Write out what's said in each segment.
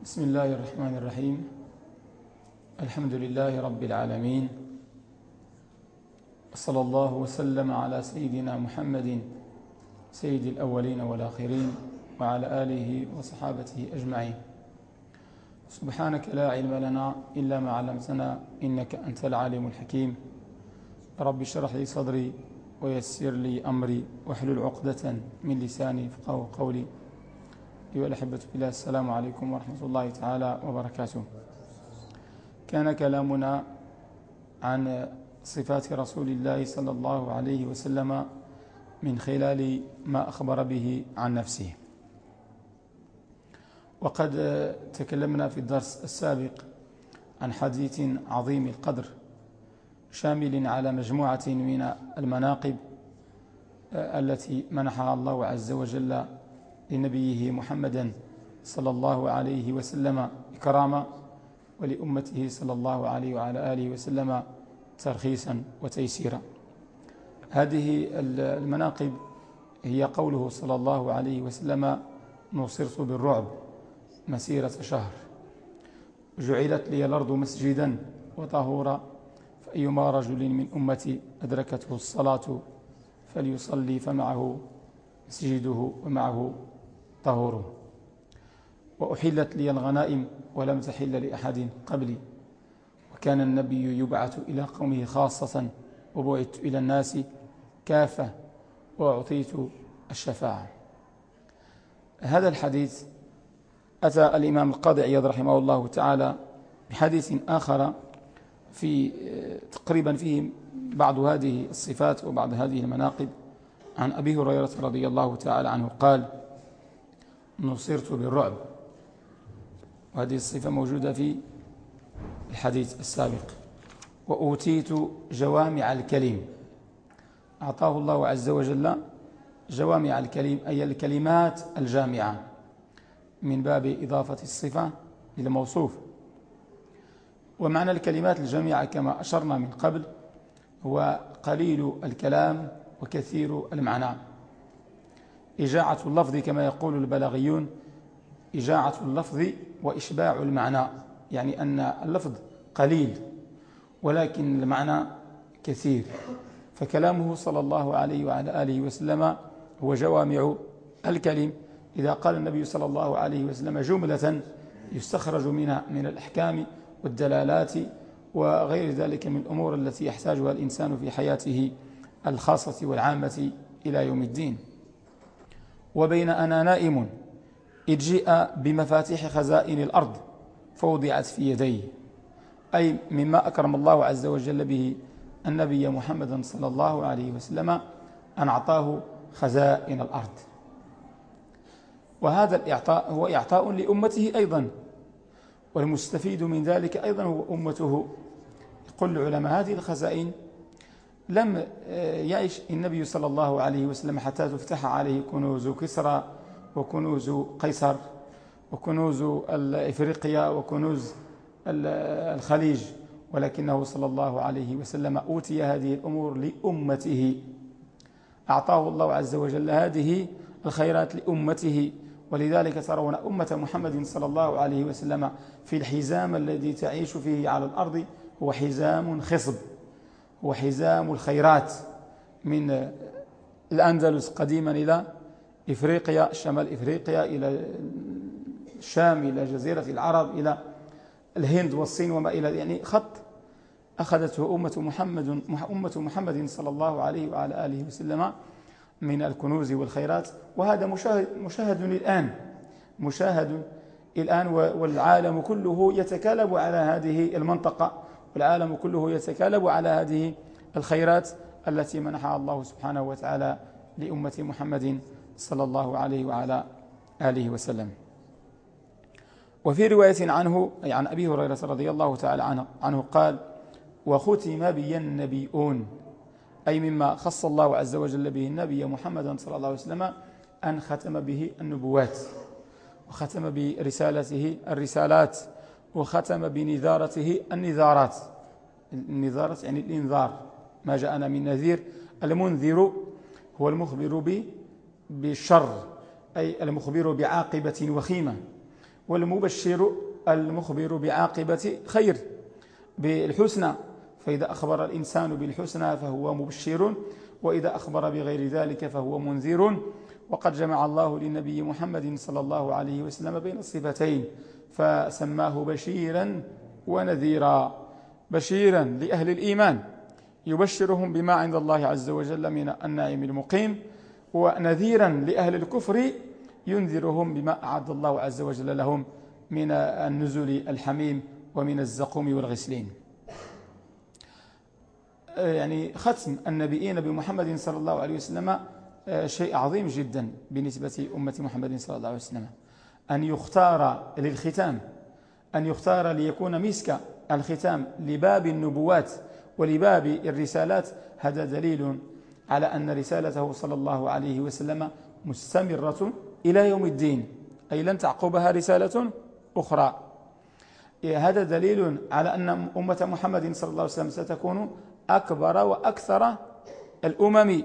بسم الله الرحمن الرحيم. الحمد لله رب العالمين. صلى الله وسلم على سيدنا محمد سيد الأولين والآخرين وعلى آله وصحابته أجمعين. سبحانك لا علم لنا إلا ما علمتنا إنك أنت العالم الحكيم. رب اشرح لي صدري ويسر لي أمري واحلل عقدة من لساني فقه قولي. أيها الأحبة بالله السلام عليكم ورحمة الله تعالى وبركاته. كان كلامنا عن صفات رسول الله صلى الله عليه وسلم من خلال ما أخبر به عن نفسه. وقد تكلمنا في الدرس السابق عن حديث عظيم القدر شامل على مجموعة من المناقب التي منحها الله عز وجل لنبيه محمدا صلى الله عليه وسلم إكراما ولأمته صلى الله عليه وعلى آله وسلم ترخيصا وتيسيرا. هذه المناقب هي قوله صلى الله عليه وسلم نصرت بالرعب مسيرة شهر. جعلت لي الأرض مسجدا وطهورا فأيما رجل من أمتي أدركته الصلاة فليصلي فمعه مسجده ومعه طهوره وأحلت لي الغنائم ولم تحل لأحد قبلي. وكان النبي يبعث إلى قومه خاصة. وبعثت إلى الناس كافة. وأعطيت الشفاعة. هذا الحديث أتى الإمام القاضي عياض رحمه الله تعالى بحديث آخر في تقريبا فيه بعض هذه الصفات وبعض هذه المناقب. عن أبي هريرة رضي الله تعالى عنه قال نصرت بالرعب. وهذه الصفة موجودة في الحديث السابق. وأوتيت جوامع الكلم أعطاه الله عز وجل جوامع الكلم أي الكلمات الجامعة. من باب إضافة الصفة للموصوف. ومعنى الكلمات الجامعة كما أشرنا من قبل هو قليل الكلام وكثير المعنى. إجاعة اللفظ كما يقول البلاغيون إجاعة اللفظ وإشباع المعنى يعني أن اللفظ قليل ولكن المعنى كثير. فكلامه صلى الله عليه وعلى آله وسلم هو جوامع الكلم. إذا قال النبي صلى الله عليه وسلم جملة يستخرج منها من الأحكام والدلالات وغير ذلك من الأمور التي يحتاجها الإنسان في حياته الخاصة والعامة إلى يوم الدين. وبين أنا نائم إذ جيء بمفاتيح خزائن الأرض فوضعت في يديه أي مما أكرم الله عز وجل به النبي محمد صلى الله عليه وسلم أن أعطاه خزائن الأرض. وهذا الإعطاء هو إعطاء لأمته أيضا والمستفيد من ذلك أيضا هو أمته. يقول العلماء هذه الخزائن لم يعيش النبي صلى الله عليه وسلم حتى تفتح عليه كنوز كسرى وكنوز قيصر وكنوز إفريقيا وكنوز الخليج. ولكنه صلى الله عليه وسلم أوتي هذه الأمور لأمته. أعطاه الله عز وجل هذه الخيرات لأمته. ولذلك ترون أمة محمد صلى الله عليه وسلم في الحزام الذي تعيش فيه على الأرض هو حزام خصب. هو حزام الخيرات من الأندلس قديما إلى إفريقيا شمال إفريقيا إلى الشام إلى جزيرة العرب إلى الهند والصين وما إلى يعني خط أخذته أمة محمد أمة محمد صلى الله عليه وعلى آله وسلم من الكنوز والخيرات. وهذا مشاهد, مشاهد الآن مشاهد الآن والعالم كله يتكالب على هذه المنطقة. والعالم كله يتكالب على هذه الخيرات التي منحها الله سبحانه وتعالى لأمة محمد صلى الله عليه وعلى آله وسلم. وفي رواية عنه أي عن أبي هريرة رضي الله تعالى عنه, قال وختم بي النبيون. أي مما خص الله عز وجل به النبي محمدا صلى الله عليه وسلم أن ختم به النبوات وختم برسالته الرسالات. وختم بنذارته النذارات. النذارات يعني الإنذار. ما جاءنا من نذير. المنذر هو المخبر بالشر أي المخبر بعاقبة وخيمة. والمبشر المخبر بعاقبة خير بالحسنى. فإذا أخبر الإنسان بالحسنى فهو مبشر وإذا أخبر بغير ذلك فهو منذر. وقد جمع الله للنبي محمد صلى الله عليه وسلم بين الصفتين. فسماه بشيرا ونذيرا بشيرا لأهل الإيمان. يبشرهم بما عند الله عز وجل من النعيم المقيم ونذيرا لأهل الكفر ينذرهم بما أعد الله عز وجل لهم من النزل الحميم ومن الزقوم والغسلين. يعني ختم النبيين بمحمد صلى الله عليه وسلم شيء عظيم جدا بالنسبة أمة محمد صلى الله عليه وسلم. أن يختار للختام أن يختار ليكون مسك الختام لباب النبوات ولباب الرسالات. هذا دليل على أن رسالته صلى الله عليه وسلم مستمرة إلى يوم الدين أي لن تعقبها رسالة أخرى. هذا دليل على أن أمة محمد صلى الله عليه وسلم ستكون أكبر وأكثر الأمم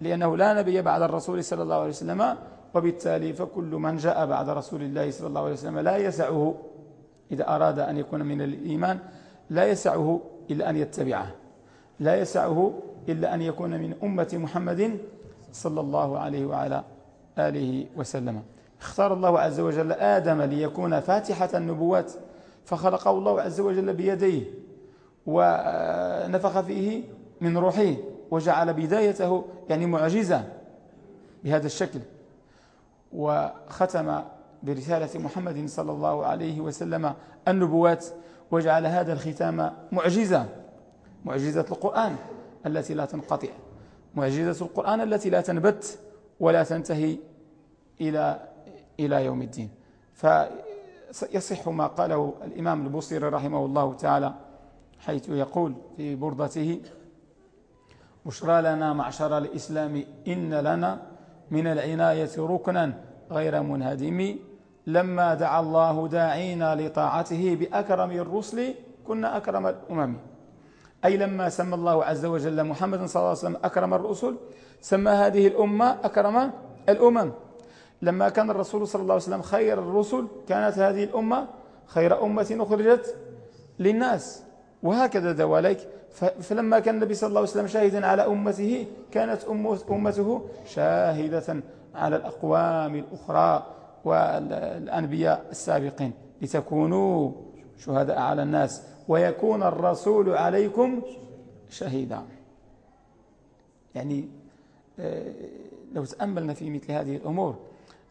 لأنه لا نبي بعد الرسول صلى الله عليه وسلم وبالتالي فكل من جاء بعد رسول الله صلى الله عليه وسلم لا يسعه إذا أراد أن يكون من الإيمان لا يسعه إلا أن يتبعه لا يسعه إلا أن يكون من أمة محمد صلى الله عليه وعلى آله وسلم. اختار الله عز وجل آدم ليكون فاتحة النبوات فخلقه الله عز وجل بيديه ونفخ فيه من روحه وجعل بدايته يعني معجزة بهذا الشكل. وختم برسالة محمد صلى الله عليه وسلم النبوات وجعل هذا الختام معجزة معجزة القرآن التي لا تنقطع معجزة القرآن التي لا تنبت ولا تنتهي إلى إلى يوم الدين. فيصح ما قاله الإمام البصيري رحمه الله تعالى حيث يقول في بردته بشرى لنا معشر الإسلام إن لنا من العناية ركنا غير منهدم. لما دعا الله داعينا لطاعته بأكرم الرسل كنا أكرم الأمم. أي لما سمى الله عز وجل محمد صلى الله عليه وسلم أكرم الرسل سمى هذه الأمة أكرم الأمم. لما كان الرسول صلى الله عليه وسلم خير الرسل كانت هذه الأمة خير أمة أخرجت للناس. وهكذا دواليك. فلما كان النبي صلى الله عليه وسلم شاهدا على أمته كانت أمته شاهدة على الأقوام الأخرى والأنبياء السابقين. لتكونوا شهداء على الناس ويكون الرسول عليكم شهيدا. يعني آه، لو تأملنا في مثل هذه الأمور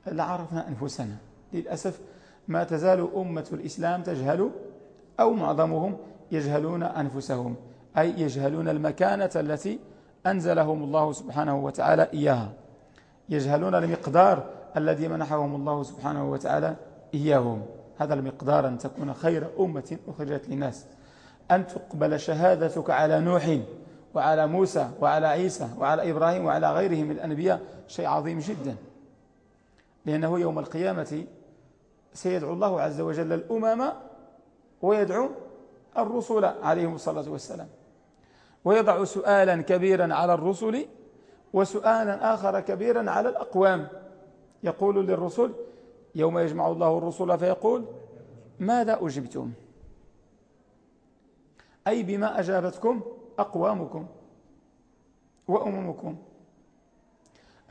لعرفنا أنفسنا. للأسف ما تزال أمة الإسلام تجهل أو معظمهم يجهلون أنفسهم أي يجهلون المكانة التي أنزلهم الله سبحانه وتعالى إياها. يجهلون المقدار الذي منحهم الله سبحانه وتعالى إياهم. هذا المقدار أن تكون خير أمة أخرجت للناس. أن تقبل شهادتك على نوح وعلى موسى وعلى عيسى وعلى إبراهيم وعلى غيرهم من الأنبياء شيء عظيم جدا. لأنه يوم القيامة سيدعو الله عز وجل الأمم ويدعو الرسل عليهم الصلاة والسلام. ويضع سؤالا كبيرا على الرسل وسؤالا آخر كبيرا على الأقوام. يقول للرسل يوم يجمع الله الرسل فيقول ماذا أجبتم؟ أي بما أجابتكم أقوامكم وأممكم.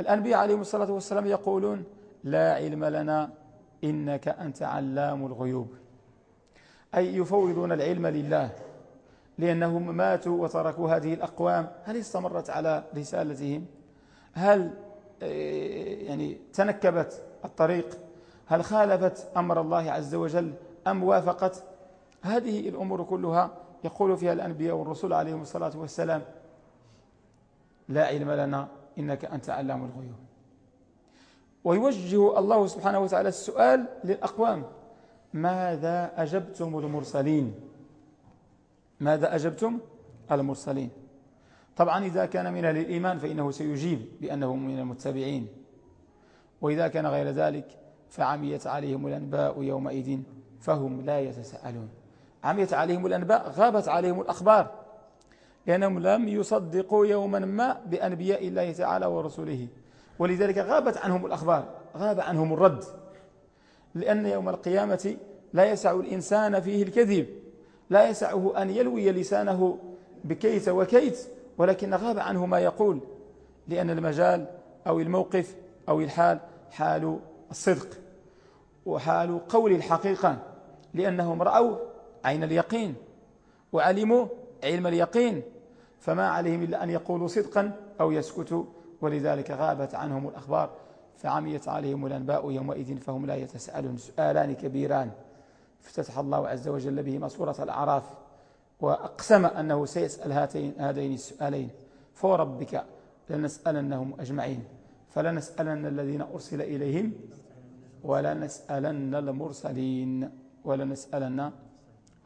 الأنبياء عليهم الصلاة والسلام يقولون لا علم لنا إنك أنت علام الغيوب. أي يفوضون العلم لله لأنهم ماتوا وتركوا هذه الأقوام. هل استمرت على رسالتهم؟ هل آه، يعني تنكبت الطريق؟ هل خالفت أمر الله عز وجل أم وافقت؟ هذه الأمور كلها يقول فيها الأنبياء والرسول عليهم الصلاة والسلام لا علم لنا إنك أنت علام الغيوب. ويوجه الله سبحانه وتعالى السؤال للأقوام. ماذا أجبتم المرسلين؟ ماذا أجبتم المرسلين؟ طبعا إذا كان من الإيمان فإنه سيجيب بأنه من المتبعين. وإذا كان غير ذلك فعميت عليهم الأنباء يومئذ فهم لا يتساءلون. عميت عليهم الأنباء غابت عليهم الأخبار لأنهم لم يصدقوا يوما ما بأنبياء الله تعالى ورسوله. ولذلك غابت عنهم الأخبار غاب عنهم الرد. لأن يوم القيامة لا يسع الإنسان فيه الكذب لا يسعه أن يلوي لسانه بكيت وكيت ولكن غاب عنه ما يقول لأن المجال أو الموقف أو الحال حال الصدق وحال قول الحقيقة لأنهم رأوا عين اليقين وعلموا علم اليقين فما عليهم إلا أن يقولوا صدقا أو يسكتوا ولذلك غابت عنهم الأخبار. فعميت عليهم الأنباء يومئذ فهم لا يتساءلون سؤالان كبيران. افتتح الله عز وجل بهما سورة الأعراف وأقسم أنه سيسأل هاتين هذين السؤالين. فوربك لنسألنهم أجمعين. فلنسألن الذين أرسل إليهم ولنسألن المرسلين. ولنسألن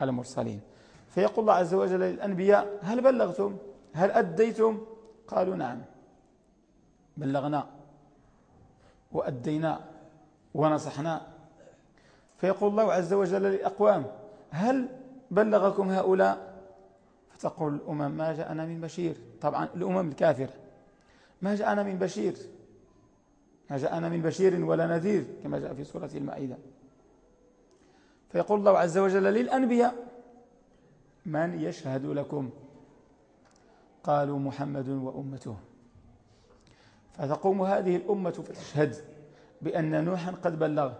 المرسلين. فيقول الله عز وجل للأنبياء هل بلغتم؟ هل أديتم؟ قالوا نعم. بلغنا. وأدينا ونصحنا. فيقول الله عز وجل للأقوام هل بلغكم هؤلاء؟ فتقول الأمم ما جاءنا من بشير. طبعا الأمم الكافرة. ما جاءنا من بشير. ما جاءنا من بشير ولا نذير كما جاء في سورة المائدة. فيقول الله عز وجل للأنبياء من يشهد لكم؟ قالوا محمد وأمته. فتقوم هذه الأمة فتشهد بأن نوحا قد بلغ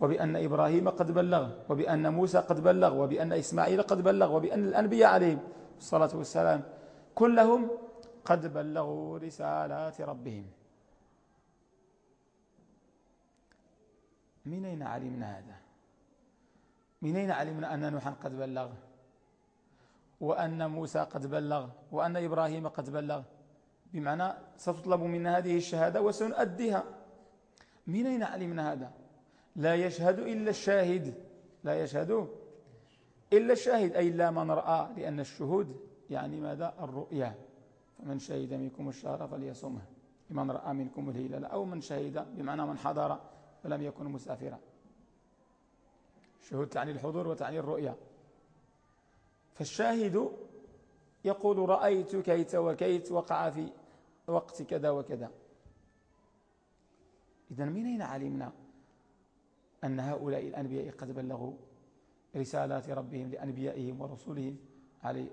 وبأن إبراهيم قد بلغ وبأن موسى قد بلغ وبأن إسماعيل قد بلغ وبأن الأنبياء عليهم الصلاة والسلام كلهم قد بلغوا رسالات ربهم. من أين علمنا هذا؟ من أين علمنا أن نوحا قد بلغ؟ وأن موسى قد بلغ؟ وأن إبراهيم قد بلغ؟ بمعنى ستطلب منا هذه الشهادة وسنؤديها. من أين علمنا هذا؟ لا يشهد إلا الشاهد. لا يشهد إلا الشاهد أي لا من رأى لأن الشهود يعني ماذا؟ الرؤيا. فمن شهد منكم الشهر فليصمه. لمن رأى منكم الهلال أو من شهد بمعنى من حضر ولم يكن مسافرا. شهود تعني الحضور وتعني الرؤيا. فالشاهد يقول رأيت كيت وكيت وقع في وقت كذا وكذا. إذا من أين علمنا أن هؤلاء الأنبياء قد بلغوا رسالات ربهم لأنبيائهم ورسولهم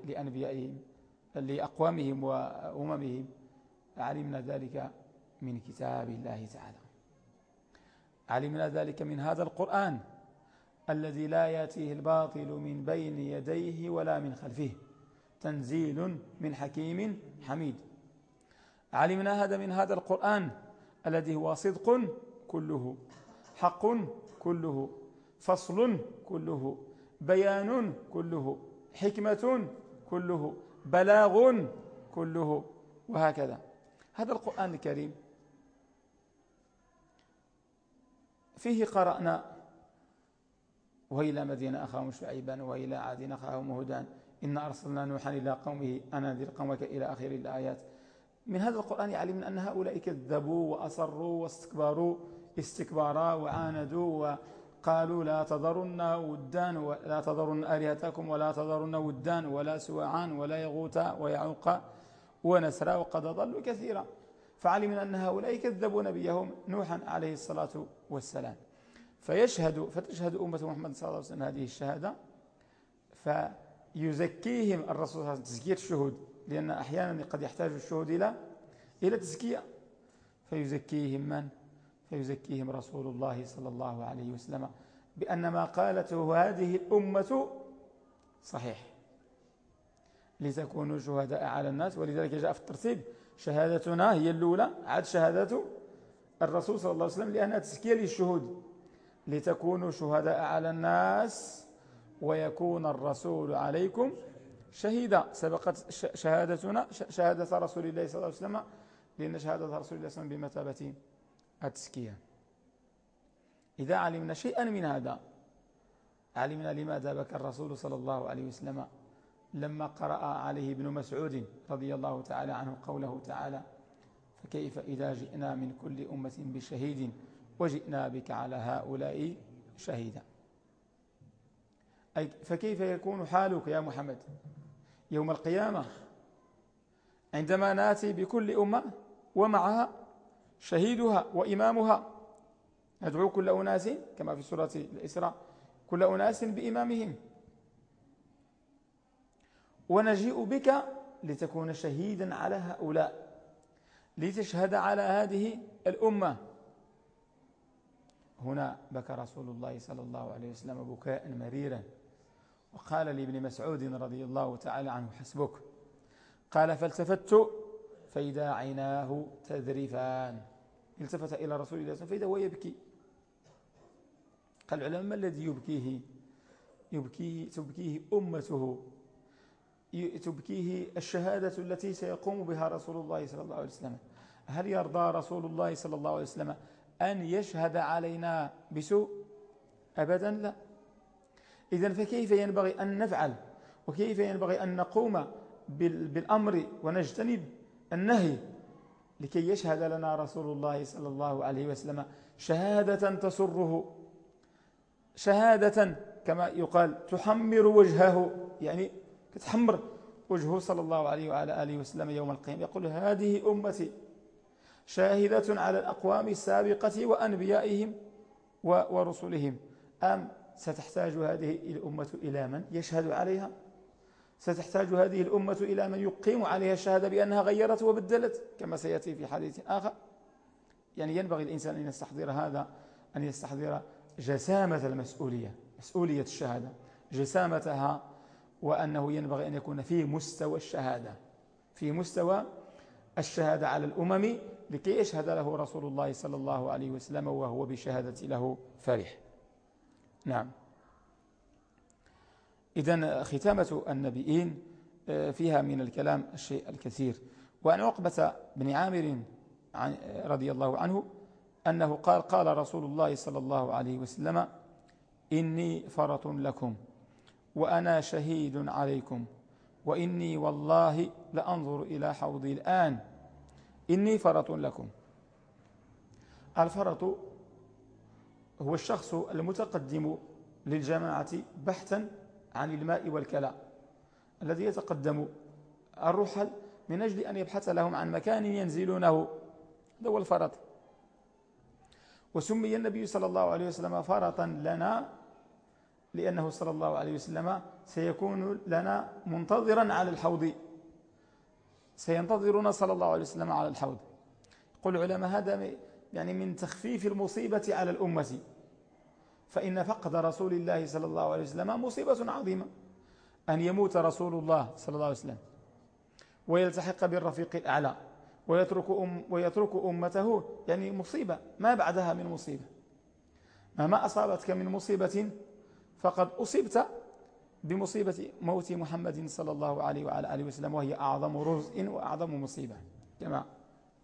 لأنبيائهم لأقوامهم وأممهم؟ علمنا ذلك من كتاب الله تعالى. علمنا ذلك من هذا القرآن الذي لا يأتيه الباطل من بين يديه ولا من خلفه. تنزيل من حكيم حميد. علمنا هذا من هذا القرآن الذي هو صدق كله حق كله فصل كله بيان كله حكمة كله بلاغ كله وهكذا. هذا القرآن الكريم فيه قرأنا وإلى مدينة أخاهم شعيبا وإلى عاد أخاهم هدى إن أرسلنا نوحا إلى قومه أنا ذي قومك إلى آخر الآيات. من هذا القرآن علمنا أن هؤلاء كذبوا وأصروا واستكبروا استكبارا وعاندوا وقالوا لا تذرن ودان ولا تذرن آلهتكم ولا تذرن ودان ولا سواعان ولا يغوت ويعوق ونسرا وقد ضلوا كثيرا. فعلمنا أن هؤلاء كذبوا نبيهم نوحا عليه الصلاة والسلام. فيشهد فتشهد أمة محمد صلى الله عليه وسلم هذه الشهادة فيزكيهم الرسول صلى الله عليه وسلم تزكية الشهود. لأن أحيانا قد يحتاج الشهود إلى إلى تزكية. فيزكيهم من؟ فيزكيهم رسول الله صلى الله عليه وسلم بأن ما قالته هذه الأمة صحيح. لتكونوا شهداء على الناس ولذلك جاء في الترتيب شهادتنا هي الأولى عاد شهادة الرسول صلى الله عليه وسلم لأنها تزكية للشهود. لتكونوا شهداء على الناس ويكون الرسول عليكم شهيدا سبقت شهادتنا شهادة رسول الله صلى الله عليه وسلم. لأن شهادة رسول الله صلى الله عليه وسلم بمثابة التزكية. إذا علمنا شيئا من هذا علمنا لماذا بكى الرسول صلى الله عليه وسلم لما قرأ عليه ابن مسعود رضي الله تعالى عنه قوله تعالى فكيف إذا جئنا من كل أمة بشهيد وجئنا بك على هؤلاء شهيدا? أي فكيف يكون حالك يا محمد؟ يوم القيامة. عندما ناتي بكل أمة ومعها شهيدها وإمامها ندعو كل أناس كما في سورة الإسراء كل أناس بإمامهم. ونجيء بك لتكون شهيدا على هؤلاء لتشهد على هذه الأمة. هنا بكى رسول الله صلى الله عليه وسلم بكاء مريرا. وقال لابن مسعود رضي الله تعالى عنه حسبك. قال فالتفت فإذا عيناه تذرفان. التفت إلى رسول الله فإذا هو يبكي. قال العلماء ما الذي يبكيه؟ يبكيه تبكيه أمته. تبكيه الشهادة التي سيقوم بها رسول الله صلى الله عليه وسلم. هل يرضى رسول الله صلى الله عليه وسلم أن يشهد علينا بسوء؟ أبدا لا. إذا فكيف ينبغي أن نفعل؟ وكيف ينبغي أن نقوم بالأمر ونجتنب النهي لكي يشهد لنا رسول الله صلى الله عليه وسلم شهادة تسره شهادة كما يقال تحمر وجهه يعني تتحمر وجهه صلى الله عليه وعلى آله وسلم يوم القيامة. يقول هذه أمتي شاهدة على الأقوام السابقة وأنبيائهم ورسلهم. أم ستحتاج هذه الأمة إلى من يشهد عليها؟ ستحتاج هذه الأمة إلى من يقيم عليها الشهادة بأنها غيرت وبدلت كما سيأتي في حديث آخر. يعني ينبغي الإنسان أن يستحضر هذا أن يستحضر جسامة المسؤولية مسؤولية الشهادة جسامتها وأنه ينبغي أن يكون في مستوى الشهادة في مستوى الشهادة على الأمم لكي يشهد له رسول الله صلى الله عليه وسلم وهو بشهادة له فرح نعم. إذا ختامة النبيين آه، فيها من الكلام الشيء الكثير. وأن عقبة بن عامر رضي الله عنه أنه قال قال رسول الله صلى الله عليه وسلم إني فرط لكم وأنا شهيد عليكم وإني والله لأنظر إلى حوضي الآن. إني فرط لكم. الفرط هو الشخص المتقدم للجماعة بحثا عن الماء والكلاء الذي يتقدم الرحل من أجل أن يبحث لهم عن مكان ينزلونه هذا هو الفرط. وسمي النبي صلى الله عليه وسلم فرطا لنا لأنه صلى الله عليه وسلم سيكون لنا منتظرا على الحوض. سينتظرنا صلى الله عليه وسلم على الحوض. يقول العلماء هذا يعني من تخفيف المصيبة على الأمة. فإن فقد رسول الله صلى الله عليه وسلم مصيبة عظيمة. أن يموت رسول الله صلى الله عليه وسلم. ويلتحق بالرفيق الأعلى. ويترك, أم ويترك أمته. يعني مصيبة. ما بعدها من مصيبة. ما أصابتك من مصيبة فقد أصبت بمصيبة موت محمد صلى الله عليه وعلى آله وسلم. وهي أعظم رزء وأعظم مصيبة. كما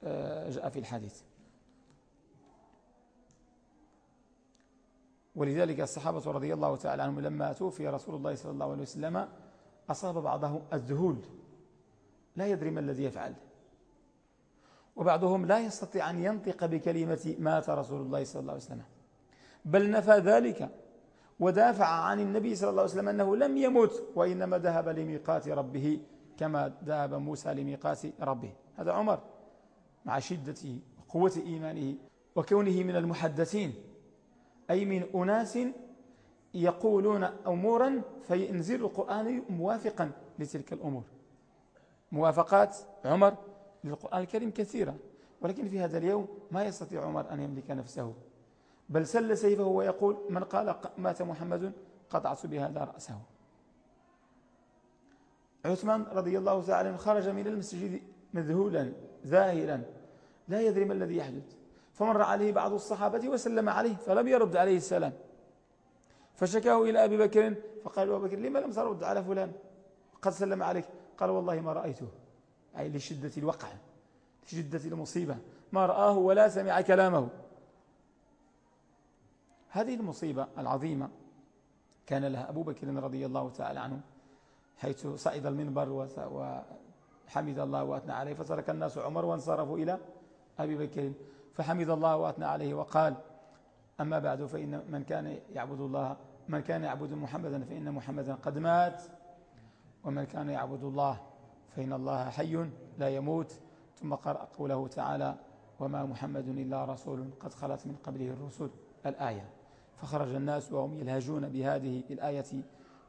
آه، جاء في الحديث. ولذلك الصحابة رضي الله تعالى عنهم لما توفي رسول الله صلى الله عليه وسلم أصاب بعضهم الذهول لا يدري ما الذي يفعل. وبعضهم لا يستطيع أن ينطق بكلمة مات رسول الله صلى الله عليه وسلم. بل نفى ذلك ودافع عن النبي صلى الله عليه وسلم أنه لم يمت وإنما ذهب لميقات ربه كما ذهب موسى لميقات ربه. هذا عمر مع شدته وقوة إيمانه وكونه من المحدثين. أي من أناس يقولون أمورا فينزل القرآن موافقا لتلك الأمور. موافقات عمر للقرآن الكريم كثيرة ولكن في هذا اليوم ما يستطيع عمر أن يملك نفسه. بل سل سيفه ويقول من قال مات محمد قطعت بهذا رأسه. عثمان رضي الله تعالى خرج من المسجد مذهولا ذاهلا لا يدري ما الذي يحدث. فمر عليه بعض الصحابة وسلم عليه فلم يرد عليه السلام. فشكاه إلى أبي بكر فقال أبو بكر لما لم ترد على فلان؟ قد سلم عليك. قال والله ما رأيته. أي لشدة الوقع لشدة المصيبة. ما رآه ولا سمع كلامه. هذه المصيبة العظيمة كان لها أبو بكر رضي الله تعالى عنه حيث صعد المنبر وحمد الله وأثنى عليه فترك الناس عمر وانصرفوا إلى أبي بكر. فحمد الله وأثنى عليه وقال أما بعد فإن من كان يعبد الله من كان يعبد محمدا فإن محمدا قد مات. ومن كان يعبد الله فإن الله حي لا يموت. ثم قرأ قوله تعالى وما محمد إلا رسول قد خلت من قبله الرسل. الآية. فخرج الناس وهم يلهجون بهذه الآية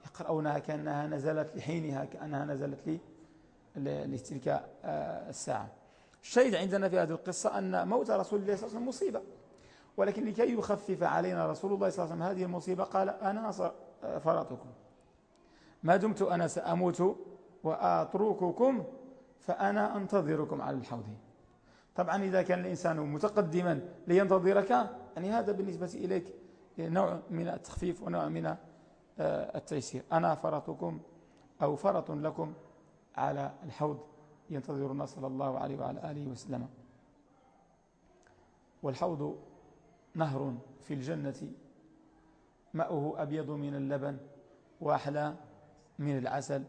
يقرؤونها كأنها نزلت لحينها كأنها نزلت لتلك آه، الساعة. الشيء عندنا في هذه القصة أن موت رسول الله صلى الله عليه وسلم مصيبة. ولكن لكي يخفف علينا رسول الله صلى الله عليه وسلم هذه المصيبة قال أنا فرطكم. ما دمت أنا سأموت وأترككم فأنا أنتظركم على الحوض. طبعا إذا كان الإنسان متقدما لينتظرك يعني هذا بالنسبة إليك نوع من التخفيف ونوع من آه، التيسير. أنا فرطكم أو فرط لكم على الحوض. ينتظرنا صلى الله عليه وعلى آله وسلم. والحوض نهر في الجنة. ماؤه أبيض من اللبن وأحلى من العسل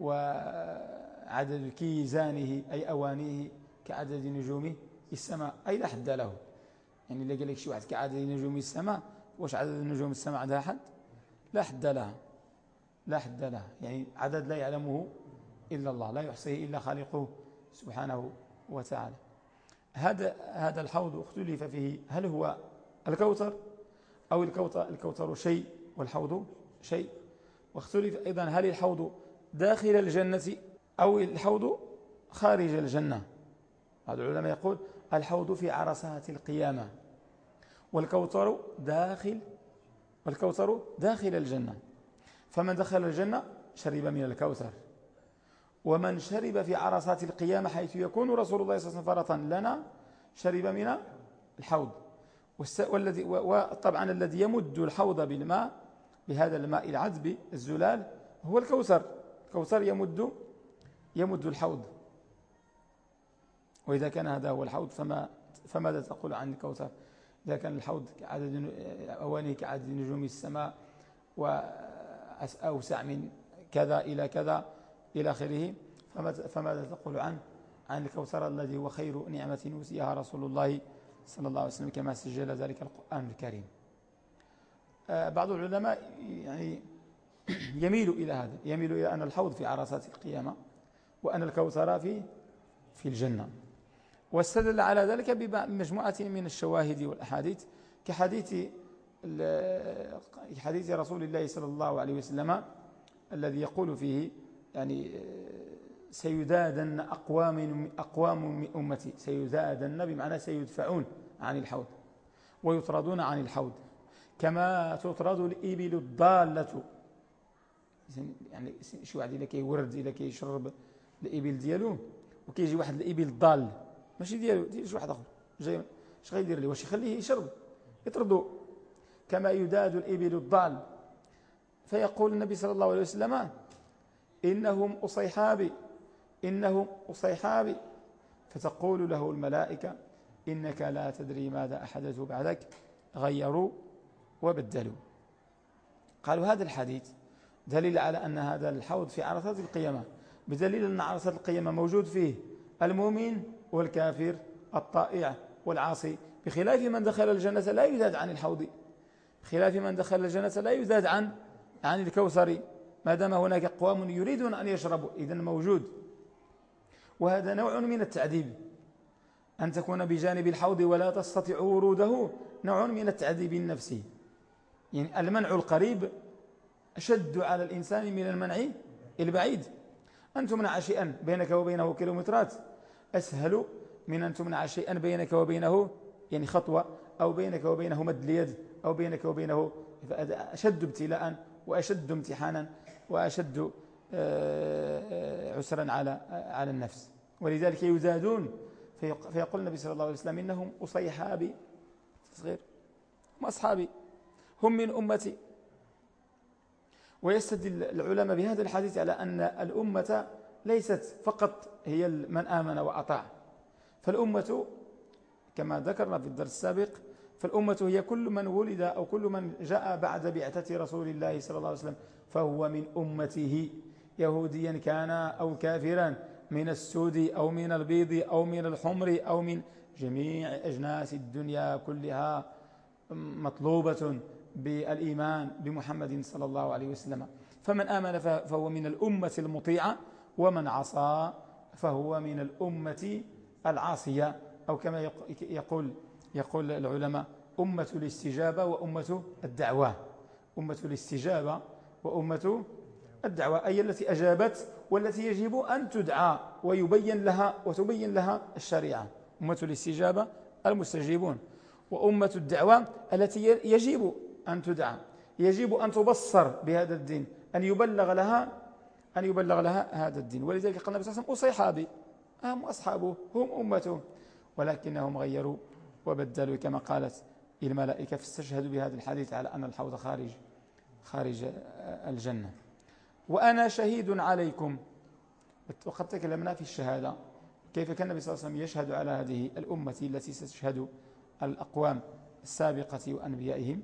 وعدد كيزانه أي أوانيه كعدد نجوم السماء. أي لا حد له. يعني اللي قال لك شي واحد كعدد نجوم السماء واش عدد نجوم السماء عندها حد؟ لا حد لها لا حد لها يعني عدد لا يعلمه إلا الله لا يحصيه إلا خالقه سبحانه وتعالى. هذا هذا الحوض اختلف فيه هل هو الكوثر أو الكوثر, الكوثر شيء والحوض شيء؟ واختلف أيضا هل الحوض داخل الجنة أو الحوض خارج الجنة؟ بعض العلماء يقول الحوض في عرصات القيامة والكوثر داخل والكوثر داخل الجنة. فمن دخل الجنة شرب من الكوثر. ومن شرب في عرصات القيامة حيث يكون رسول الله صلى الله عليه وسلم فرطا لنا شرب من الحوض. والذي وطبعا الذي يمد الحوض بالماء بهذا الماء العذب الزلال هو الكوثر. الكوثر يمد يمد الحوض. وإذا كان هذا هو الحوض فما فماذا تقول عن الكوثر؟ إذا كان الحوض كعدد أوانه كعدد نجوم السماء وأوسع من كذا إلى كذا إلى آخره فماذا تقول عن عن الكوثر الذي هو خير نعمة نوسيها رسول الله صلى الله عليه وسلم كما سجل ذلك القرآن الكريم. آه، بعض العلماء يعني يميل إلى هذا يميل إلى أن الحوض في عرصات القيامة وأن الكوثر في في الجنة. واستدل على ذلك بمجموعة من الشواهد والأحاديث كحديث حديث رسول الله صلى الله عليه وسلم الذي يقول فيه يعني سيدادن أقوام من أقوام من أمتي. سيدادن بمعنى سيدفعون عن الحوض ويطردون عن الحوض. كما تطرد الإبل الضالة. يعني شي واحد إلا كيورد إلا كيشرب الإبل ديالو وكيجي واحد الإبل ضال. ماشي ديالو ديال شي واحد آخر. جاي اش غيدير ليه؟ واش يخليه يشرب؟ يطردو. كما يداد الإبل الضال. فيقول النبي صلى الله عليه وسلم إنهم أصيحابي. إنهم أصيحابي. فتقول له الملائكة إنك لا تدري ماذا أحدثوا بعدك. غيروا وبدلوا. قالوا هذا الحديث دليل على أن هذا الحوض في عرصات القيامة. بدليل أن عرصات القيامة موجود فيه المؤمن والكافر الطائع والعاصي. بخلاف من دخل الجنة لا يزاد عن الحوض. بخلاف من دخل الجنة لا يزاد عن عن الكوثر. ما دام هناك أقوام يريدون أن يشربوا إذن موجود. وهذا نوع من التعذيب أن تكون بجانب الحوض ولا تستطيع وروده نوع من التعذيب النفسي. يعني المنع القريب أشد على الإنسان من المنع البعيد. أن تمنع شيئا بينك وبينه كيلومترات. أسهل من أن تمنع شيئا بينك وبينه يعني خطوة أو بينك وبينه مد اليد أو بينك وبينه أشد ابتلاء وأشد امتحانا. وأشد آه، آه، عسرا على على النفس. ولذلك يزادون فيقول النبي صلى الله عليه وسلم إنهم أصيحابي تصغير هم أصحابي هم من أمتي. ويستدل العلماء بهذا الحديث على أن الأمة ليست فقط هي من آمن وأطاع. فالأمة كما ذكرنا في الدرس السابق فالأمة هي كل من ولد أو كل من جاء بعد بعثة رسول الله صلى الله عليه وسلم. فهو من أمته. يهوديا كان أو كافرا من السود أو من البيض أو من الحمر أو من جميع أجناس الدنيا كلها مطلوبة بالإيمان بمحمد صلى الله عليه وسلم. فمن آمن فهو من الأمة المطيعة ومن عصى فهو من الأمة العاصية. أو كما يقول يقول العلماء أمة الاستجابة وأمة الدعوة. أمة الاستجابة وأمة الدعوة أي التي أجابت والتي يجب أن تدعى ويبين لها وتبين لها الشريعة. أمة الاستجابة المستجيبون. وأمة الدعوة التي يجب أن تدعى. يجب أن تبصر بهذا الدين أن يبلغ لها أن يبلغ لها هذا الدين. ولذلك قال النبي صلى الله عليه وسلم هم أصحابه هم أمته. ولكنهم غيروا وبدلوا كما قالت الملائكة فاستشهدوا بهذا الحديث على أن الحوض خارج. خارج الجنة. وأنا شهيد عليكم. وقد تكلمنا في الشهادة. كيف كان النبي صلى الله عليه وسلم يشهد على هذه الأمة التي ستشهد الأقوام السابقة وأنبيائهم؟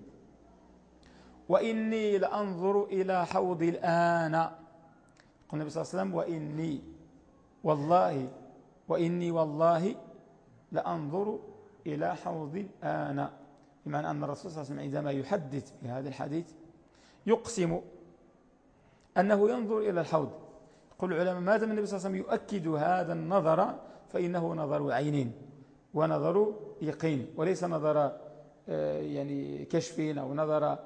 وإني لأنظر إلى حوض الآن. قال النبي صلى الله عليه وسلم وإني والله وإني والله لأنظر إلى حوض الآن. بمعنى أن الرسول صلى الله عليه وسلم عندما يحدث بهذا الحديث يقسم أنه ينظر إلى الحوض. يقول العلماء ما دام النبي صلى الله عليه وسلم يؤكد هذا النظر فإنه نظر عين ونظر يقين وليس نظر آه، يعني كشف أو نظر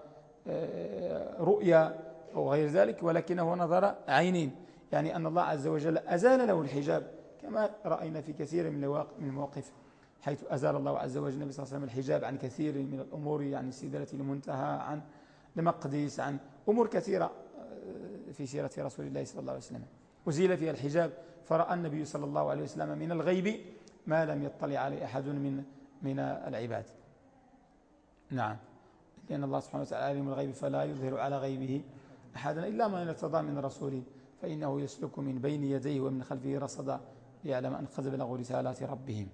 آه، رؤيا أو غير ذلك ولكنه نظر عين يعني أن الله عز وجل أزال له الحجاب كما رأينا في كثير من المواقف حيث أزال الله عز وجل النبي صلى الله عليه وسلم الحجاب عن كثير من الأمور يعني سدرة المنتهى عن المقدس عن أمور كثيرة آه، في سيرة رسول الله صلى الله عليه وسلم. أزيل فيها الحجاب فرأى النبي صلى الله عليه وسلم من الغيب ما لم يطلع عليه أحد من من العباد. نعم. لأن الله سبحانه وتعالى علم الغيب فلا يظهر على غيبه أحدا إلا من ارتضى من رسوله فإنه يسلك من بين يديه ومن خلفه رصدا ليعلم أن قد بلغوا رسالات ربهم.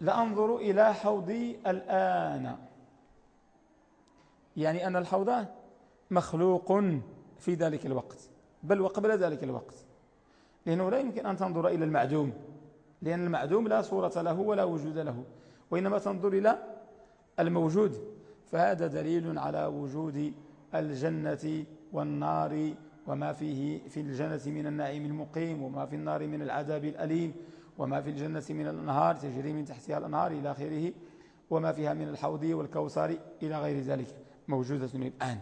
لأنظر إلى حوضي الآن. يعني أن الحوض مخلوق في ذلك الوقت بل وقبل ذلك الوقت. لأنه لا يمكن أن تنظر إلى المعدوم لأن المعدوم لا صورة له ولا وجود له وإنما تنظر إلى الموجود. فهذا دليل على وجود الجنة والنار وما فيه في الجنة من النعيم المقيم وما في النار من العذاب الأليم وما في الجنة من الأنهار تجري من تحتها الأنهار إلى آخره وما فيها من الحوض والكوثر إلى غير ذلك. موجودة الآن.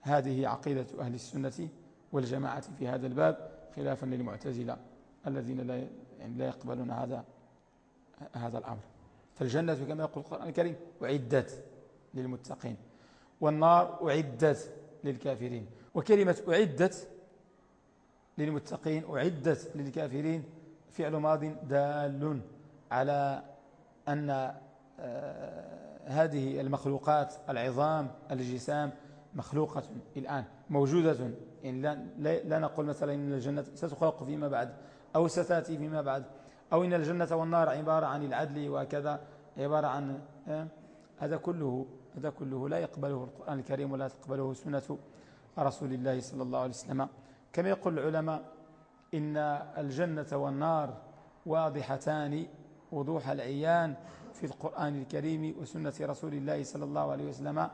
هذه عقيدة أهل السنة والجماعة في هذا الباب خلافا للمعتزلة الذين لا يعني لا يقبلون هذا هذا الأمر. فالجنة كما يقول القرآن الكريم أعدت للمتقين والنار أعدت للكافرين. وكلمة أعدت للمتقين أعدت للكافرين فعل ماض دال على أن آه، هذه المخلوقات العظام الجسام مخلوقة الآن موجودة. إن لا, لا نقول مثلا إن الجنة ستخلق فيما بعد أو ستأتي فيما بعد أو إن الجنة والنار عبارة عن العدل وكذا عبارة عن آه، هذا كله هذا كله لا يقبله القرآن الكريم ولا تقبله سنة رسول الله صلى الله عليه وسلم. كما يقول العلماء إن الجنة والنار واضحتان وضوح العيان في القرآن الكريم وسنة رسول الله صلى الله عليه وسلم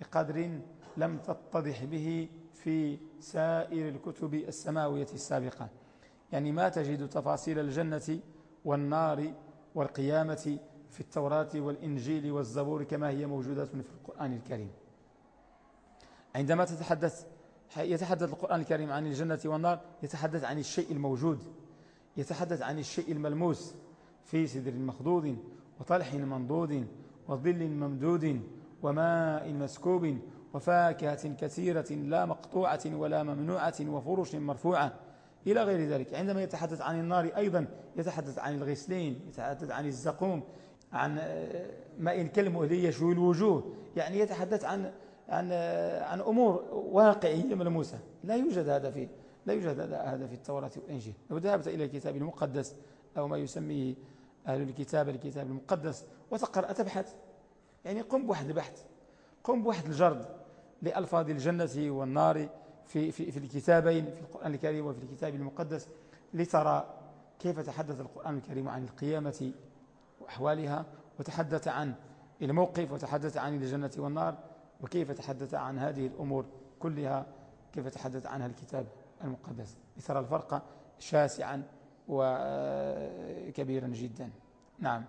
بقدر لم تتضح به في سائر الكتب السماوية السابقة. يعني ما تجد تفاصيل الجنة والنار والقيامة في التوراة والإنجيل والزبور كما هي موجودة في القرآن الكريم. عندما تتحدث يتحدث القرآن الكريم عن الجنة والنار يتحدث عن الشيء الموجود يتحدث عن الشيء الملموس. في سدر مخضود وطلح منضود وظل ممدود وماء مسكوب وفاكهة كثيرة لا مقطوعة ولا ممنوعة وفرش مرفوعة إلى غير ذلك. عندما يتحدث عن النار أيضا يتحدث عن الغسلين يتحدث عن الزقوم عن ماء كالمهل يشوي الوجوه يعني يتحدث عن عن عن أمور واقعية ملموسة. لا يوجد هذا في لا يوجد هذا في التوراة والإنجيل. لو ذهبت إلى الكتاب المقدس أو ما يسميه أهل الكتاب الكتاب المقدس. وتقرأ تبحث يعني قم بواحد البحث. قم بواحد الجرد لألفاظ الجنة والنار في, في, في الكتابين في القرآن الكريم وفي الكتاب المقدس لترى كيف تحدث القرآن الكريم عن القيامة وأحوالها وتحدث عن الموقف وتحدث عن الجنة والنار وكيف تحدث عن هذه الأمور كلها كيف تحدث عنها الكتاب المقدس. لترى الفرق شاسعا وكبيرا جدا. نعم.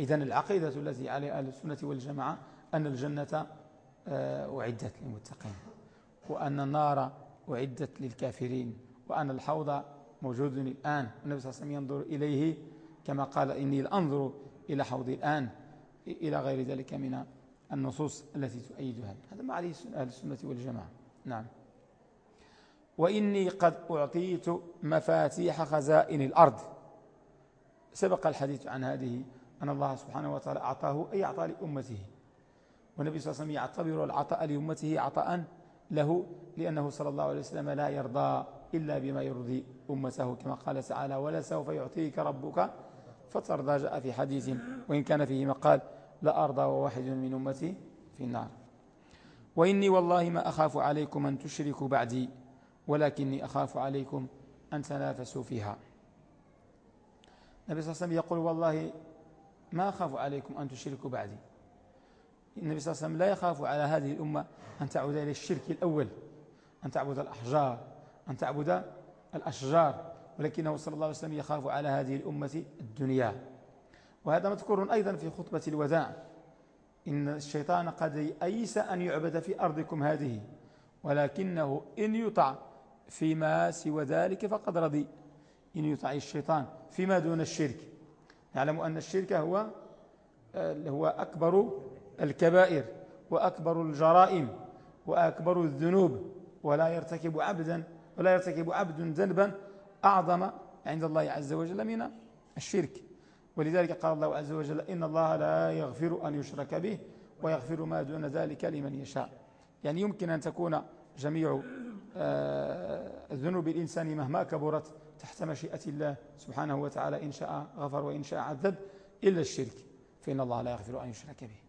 إذا العقيدة التي عليها أهل السنة والجماعة أن الجنة آه، أعدت للمتقين وأن النار أعدت للكافرين وأن الحوض موجود الآن. والنبي صلى الله عليه وسلم ينظر إليه كما قال إني لأنظر إلى حوضي الآن. إلى غير ذلك من النصوص التي تؤيد هذا هذا ما عليه أهل السنة والجماعة. نعم. وإني قد أعطيت مفاتيح خزائن الأرض. سبق الحديث عن هذه أن الله سبحانه وتعالى أعطاه أي أعطى لأمته. والنبي صلى الله عليه وسلم يعتبر العطاء لأمته عطاء له لأنه صلى الله عليه وسلم لا يرضى إلا بما يرضي أمته كما قال تعالى ولا سوف يعطيك ربك فترضى. جاء في حديث وإن كان فيه مقال لا أرضى وواحد من أمتي في النار. وإني والله ما أخاف عليكم أن تشركوا بعدي. ولكني أخاف عليكم أن تنافسوا فيها. النبي صلى الله عليه وسلم يقول والله ما أخاف عليكم أن تشركوا بعدي. النبي صلى الله عليه وسلم لا يخاف على هذه الأمة أن تعود إلى الشرك الأول أن تعبد الأحجار أن تعبد الأشجار ولكنه صلى الله عليه وسلم يخاف على هذه الأمة الدنيا. وهذا مذكور أيضا في خطبة الوداع. إن الشيطان قد أيس أن يعبد في أرضكم هذه ولكنه إن يطع فيما سوى ذلك فقد رضي. إن يطع الشيطان فيما دون الشرك. يعلم أن الشرك هو هو أكبر الكبائر وأكبر الجرائم وأكبر الذنوب ولا يرتكب عبدا ولا يرتكب عبد ذنبا أعظم عند الله عز وجل من الشرك. ولذلك قال الله عز وجل إن الله لا يغفر أن يشرك به ويغفر ما دون ذلك لمن يشاء. يعني يمكن أن تكون جميع آه، ذنوب الإنسان مهما كبرت تحت مشيئة الله سبحانه وتعالى إن شاء غفر وإن شاء عذب إلا الشرك فإن الله لا يغفر أن يشرك به.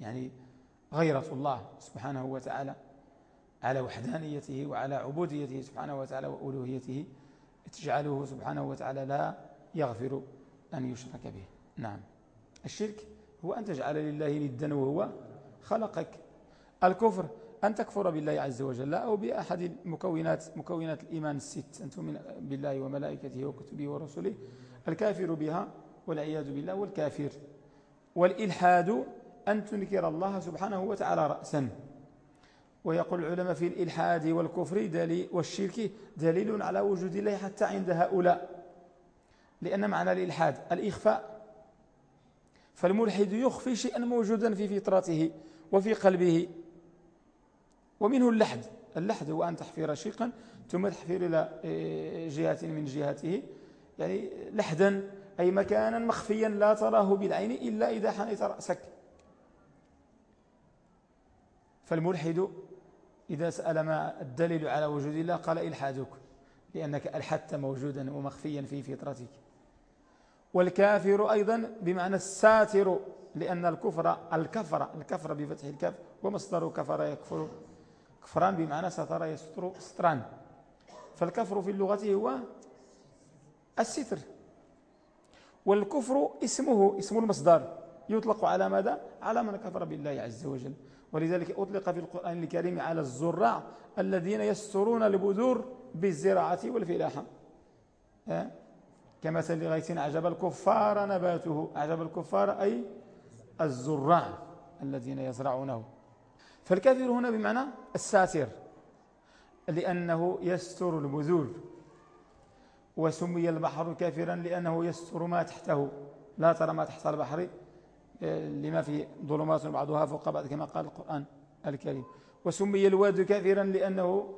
يعني غيرة الله سبحانه وتعالى على وحدانيته وعلى عبوديته سبحانه وتعالى وألوهيته تجعله سبحانه وتعالى لا يغفر أن يشرك به. نعم. الشرك هو أن تجعل لله ندا وهو خلقك. الكفر أن تكفر بالله عز وجل أو بأحد المكونات مكونات الإيمان الست. أن تؤمن بالله وملائكته وكتبه ورسله الكافر بها والعياذ بالله والكافر. والإلحاد أن تنكر الله سبحانه وتعالى رأسا. ويقول العلماء في الإلحاد والكفر دليل والشرك دليل على وجود الله حتى عند هؤلاء. لأن معنى الإلحاد الإخفاء. فالملحد يخفي شيئا موجودا في فطرته وفي قلبه. ومنه اللحد. اللحد هو أن تحفير شيئا ثم تحفير إلى آه، جهة من جهته. يعني لحدا أي مكانا مخفيا لا تراه بالعين إلا إذا حنيت رأسك. فالملحد إذا سأل ما الدليل على وجود الله قال إلحادك لأنك ألحدت موجودا ومخفيا في فطرتك. والكافر أيضا بمعنى الساتر لأن الكفر الكفر الكفر بفتح الكاف ومصدر كفر يكفر. كفران بمعنى ستر يستر ستران. فالكفر في اللغة هو الستر. والكفر اسمه اسم المصدر. يطلق على ماذا؟ على من كفر بالله عز وجل. ولذلك أطلق في القرآن الكريم على الزراع الذين يسترون البذور بالزراعة والفلاحة كمثل غيث أعجب الكفار نباته. أعجب الكفار أي الزراع الذين يزرعونه. فالكافر هنا بمعنى الساتر لأنه يستر البذور وسمي البحر كافرا لأنه يستر ما تحته. لا ترى ما تحت البحر لما في ظلمات بعضها فوق بعض كما قال القرآن الكريم. وسمي الواد كافرا لأنه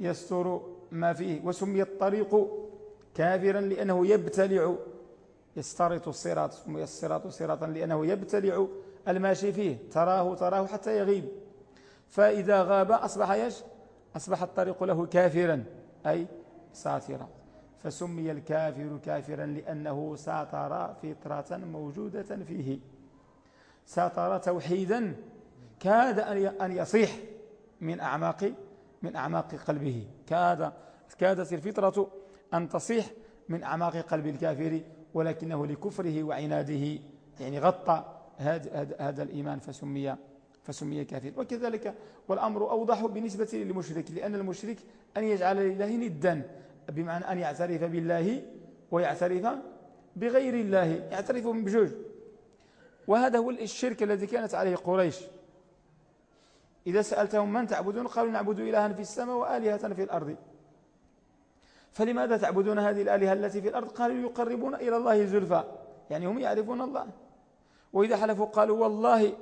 يستر ما فيه. وسمي الطريق كافرا لأنه يبتلع. يسترط الصراط سمي الصراط صراطا لأنه يبتلع الماشي فيه. تراه تراه حتى يغيب. فإذا غاب أصبح يش أصبح الطريق له كافرا أي ساترا. فسمي الكافر كافرا لأنه ساتر فطرة موجودة فيه. ساتر توحيدا كاد أن يصيح من أعماق من أعماق قلبه. كاد كادت الفطرة أن تصيح من أعماق قلب الكافر ولكنه لكفره وعناده يعني غطى هذا الإيمان فسمي فسمي كافر. وكذلك والأمر أوضح بالنسبة للمشرك لأن المشرك أن يجعل لله ندا بمعنى أن يعترف بالله ويعترف بغير الله يعترفوا بجوج. وهذا هو الشرك الذي كانت عليه قريش. إذا سألتهم من تعبدون قالوا نعبد إلها في السماء وآلهة في الأرض. فلماذا تعبدون هذه الآلهة التي في الأرض؟ قالوا يقربون إلى الله زلفى. يعني هم يعرفون الله. وإذا حلفوا قالوا والله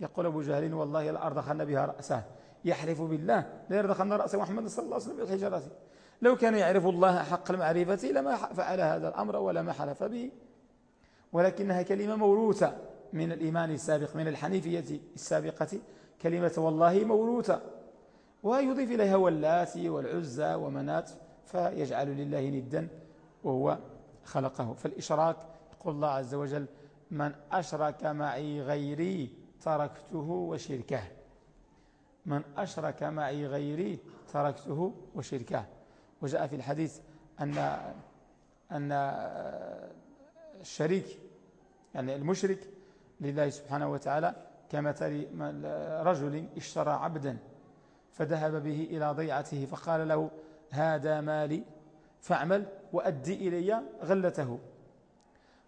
يقول أبو جهل والله الأرض خلنا بها رأسه. يحلف بالله. لا يرضخن رأس محمد صلى الله عليه وسلم بالحجرة لو كان يعرف الله حق المعرفة لما فعل هذا الأمر ولا ما حلف به. ولكنها كلمة موروثة من الإيمان السابق من الحنيفية السابقة. كلمة والله موروثة. ويضيف إليها واللاتي والعزى ومنات فيجعل لله ندا وهو خلقه. فالإشراك يقول الله عز وجل من أشرك معي غيري تركته وشركه. من أشرك معي غيري تركته وشركه. وجاء في الحديث أن أن الشريك يعني المشرك لله سبحانه وتعالى كمثل رجل اشترى عبدا فذهب به إلى ضيعته فقال له هذا مالي فاعمل وأدي إلي غلته.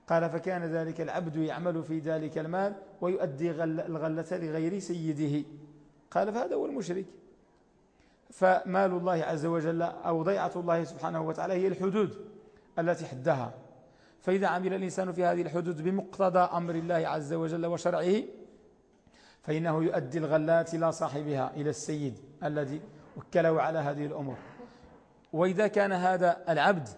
قال فكان ذلك العبد يعمل في ذلك المال ويؤدي الغلة لغير سيده. قال فهذا هو المشرك. فمال الله عز وجل أو ضيعة الله سبحانه وتعالى هي الحدود التي حدها. فإذا عمل الإنسان في هذه الحدود بمقتضى أمر الله عز وجل وشرعه فإنه يؤدي الغلات إلى صاحبها إلى السيد الذي وكله على هذه الأمور. وإذا كان هذا العبد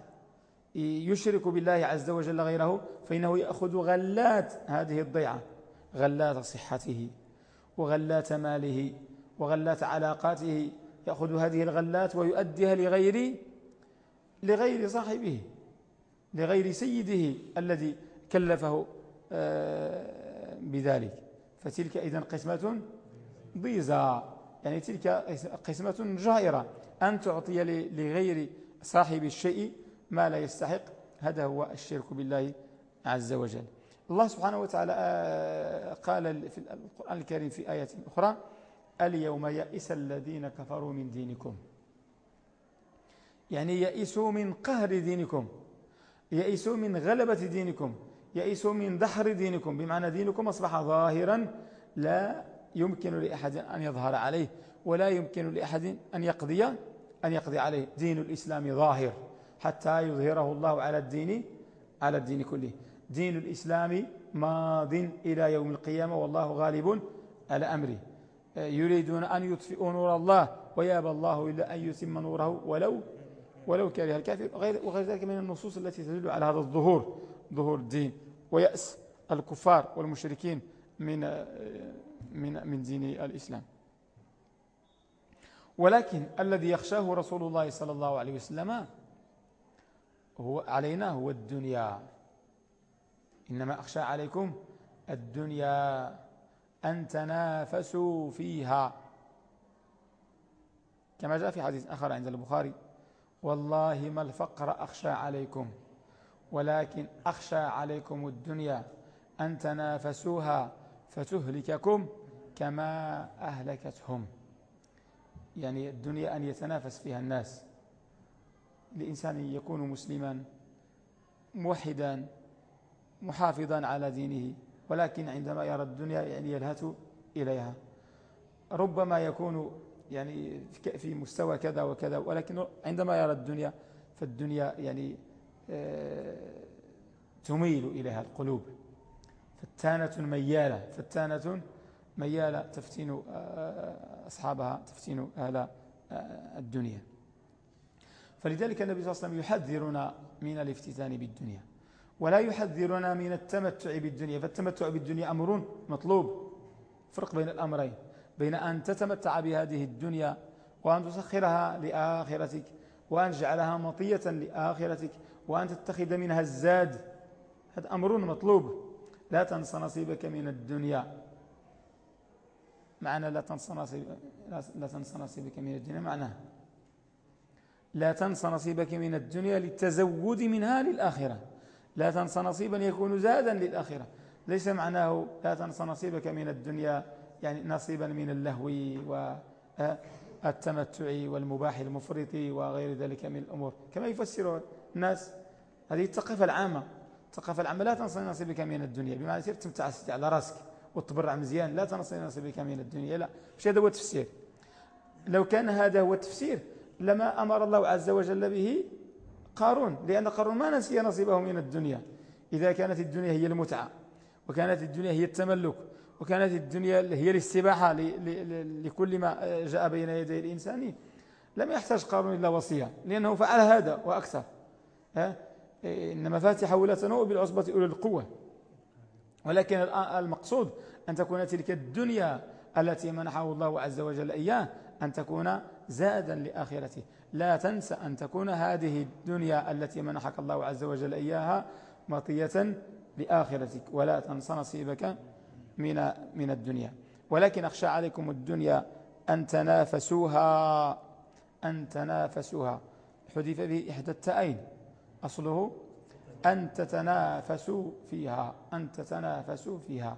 يشرك بالله عز وجل غيره فإنه يأخذ غلات هذه الضيعة غلات صحته وغلات ماله وغلات علاقاته يأخذ هذه الغلات ويؤديها لغير لغير صاحبه لغير سيده الذي كلفه آه، بذلك. فتلك إذن قسمة ضيزى. يعني تلك قسمة جائرة. أن تعطي لغير صاحب الشيء ما لا يستحق هذا هو الشرك بالله عز وجل. الله سبحانه وتعالى آه، قال في القرآن الكريم في آية أخرى اليوم يئس الذين كفروا من دينكم. يعني يئسوا من قهر دينكم يئسوا من غلبة دينكم يئسوا من دحر دينكم. بمعنى دينكم أصبح ظاهرا لا يمكن لأحد أن يظهر عليه ولا يمكن لأحد أن يقضي أن يقضي عليه. دين الإسلام ظاهر. حتى يظهره الله على الدين على الدين كله. دين الإسلام ماض إلى يوم القيامة والله غالب على أمره يريدون أن يطفئوا نور الله ويأبى الله إلا أن يتم نوره ولو ولو كره الكافر. وغير, وغير ذلك من النصوص التي تدل على هذا الظهور ظهور الدين. ويأس الكفار والمشركين من من من دين الإسلام. ولكن الذي يخشاه رسول الله صلى الله عليه وسلم هو علينا هو الدنيا. إنما أخشى عليكم الدنيا أن تنافسوا فيها. كما جاء في حديث آخر عند البخاري والله ما الفقر أخشى عليكم ولكن أخشى عليكم الدنيا أن تنافسوها فتهلككم كما أهلكتهم. يعني الدنيا أن يتنافس فيها الناس. لإنسان يكون مسلما موحدا محافظا على دينه ولكن عندما يرى الدنيا يعني يلهث إليها. ربما يكون يعني في مستوى كذا وكذا ولكن عندما يرى الدنيا فالدنيا يعني آه، تميل إليها القلوب. فتانة ميالة فتانة ميالة تفتين آه، أصحابها تفتين أهل آه، الدنيا. فلذلك النبي صلى الله عليه وسلم يحذرنا من الافتتان بالدنيا ولا يحذرنا من التمتع بالدنيا. فالتمتع بالدنيا أمر مطلوب. فرق بين الأمرين. بين أن تتمتع بهذه الدنيا وأن تسخرها لآخرتك وأن تجعلها مطية لآخرتك وأن تتخذ منها الزاد. هذا أمر مطلوب. لا تنسى نصيبك من الدنيا. معنى لا تنسى نصيبك لا تنسى نصيبك من الدنيا معناه لا تنسى نصيبك من الدنيا للتزود منها للآخرة. لا تنسى نصيبا يكون زادا للآخرة. ليس معناه لا تنسى نصيبك من الدنيا يعني نصيبا من اللهو والتمتع والمباح المفرط وغير ذلك من الأمور. كما يفسر الناس هذه الثقافة العامة. الثقافة العامة لا تنصني نصيبك من الدنيا. بمعنى سير تمتع على راسك وتبرع مزيان لا تنصني نصيبك من الدنيا. لا مش هذا هو التفسير. لو كان هذا هو التفسير لما أمر الله عز وجل به قارون لأن قارون ما نسي نصيبه من الدنيا. إذا كانت الدنيا هي المتعة وكانت الدنيا هي التملك وكانت الدنيا هي الاستباحة لكل ما جاء بين يدي الإنسان لم يحتاج قارون إلا وصية لأنه فعل هذا وأكثر. إن مفاتحه لا تنوء بالعصبة أولي القوة. ولكن المقصود أن تكون تلك الدنيا التي منحه الله عز وجل إياه أن تكون زادا لآخرته. لا تنسى أن تكون هذه الدنيا التي منحك الله عز وجل إياها مطية لآخرتك ولا تنسى نصيبك من من الدنيا. ولكن أخشى عليكم الدنيا أن تنافسوها أن تنافسوها. حذف به إحدى التأين. أصله أن تتنافسوا فيها أن تتنافسوا فيها.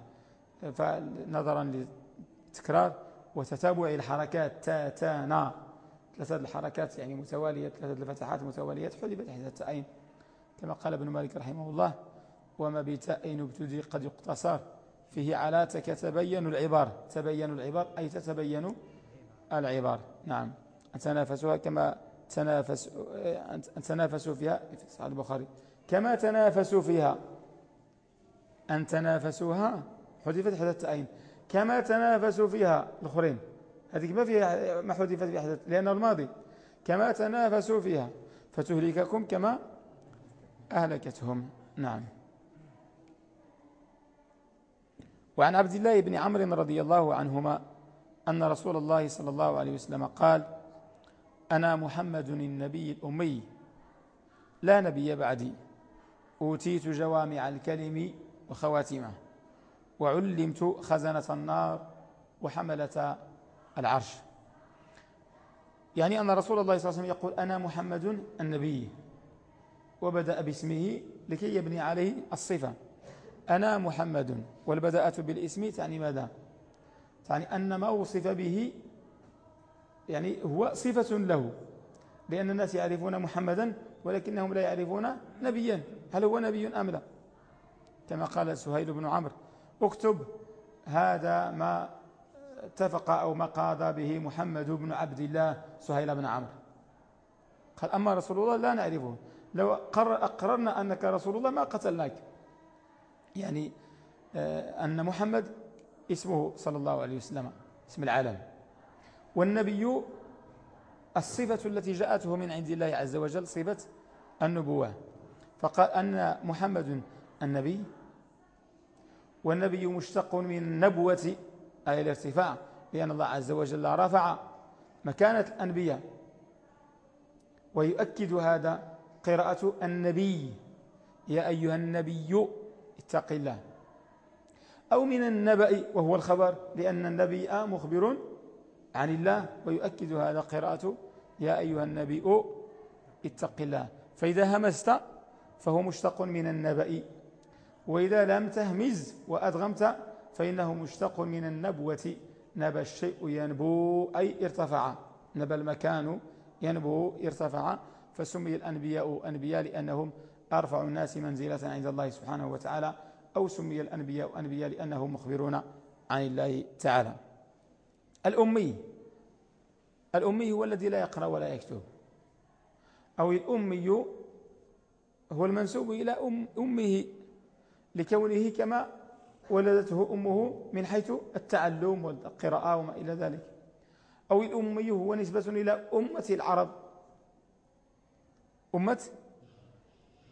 فنظرا للتكرار وتتابع الحركات تا تا نا ثلاثة الحركات يعني متوالية ثلاثة الفتحات متوالية حذفت إحدى التأين كما قال ابن مالك رحمه الله وما بتأين ابتدي قد يقتصر فيه على تتبين العبار تبين العبار أي تتبين العبار نعم. تنافسها كما تنافس أن تنافسوا فيها في صحيح البخاري. كما تنافسوا فيها. أن تنافسوها حذفت حدث أين كما تنافسوا فيها الأخرين. هذه ما فيها ما حذفت في حدث لأنه الماضي. كما تنافسوا فيها فتهلككم كما أهلكتهم. نعم. وعن عبد الله بن عمرو رضي الله عنهما أن رسول الله صلى الله عليه وسلم قال أنا محمد النبي الأمي لا نبي بعدي. أوتيت جوامع الكلم وخواتمه. وعلمت خزنة النار وحملة العرش. يعني أن رسول الله صلى الله عليه وسلم يقول أنا محمد النبي وبدأ باسمه لكي يبني عليه الصفة. أنا محمد والبداءة بالاسم تعني ماذا؟ تعني أن ما وصف به يعني هو صفة له. لأن الناس يعرفون محمدا ولكنهم لا يعرفون نبيا. هل هو نبي أم لا؟ كما قال سهيل بن عمرو. اكتب هذا ما اتفق أو ما قاضى به محمد بن عبد الله سهيل بن عمرو. قال أما رسول الله لا نعرفه. لو أقررنا أنك رسول الله ما قتلناك. يعني آه، أن محمد اسمه صلى الله عليه وسلم اسم العالم. والنبي الصفة التي جاءته من عند الله عز وجل صفة النبوة. فقال أن محمد النبي والنبي مشتق من النبوة أي الارتفاع لأن الله عز وجل رفع مكانة الأنبياء. ويؤكد هذا قراءة النبي. يا أيها النبي اتق الله. أو من النبأ وهو الخبر لأن النبي مخبر عن الله ويؤكد هذا قراءة يا أيها النبي اتق الله. فإذا همست فهو مشتق من النبأ. وإذا لم تهمز وأدغمت فإنه مشتق من النبوة. نبى الشيء ينبو أي ارتفع. نبى المكان ينبو ارتفع. فسمي الأنبياء أنبياء لأنهم أرفع الناس منزلة عند الله سبحانه وتعالى أو سمي الأنبياء أنبياء لأنهم مخبرون عن الله تعالى. الأمي. الأمي هو الذي لا يقرأ ولا يكتب. أو الأمي هو المنسوب إلى أم أمه. لكونه كما ولدته أمه من حيث التعلم والقراءة وما إلى ذلك. أو الأمي هو نسبة إلى أمة العرب. أمة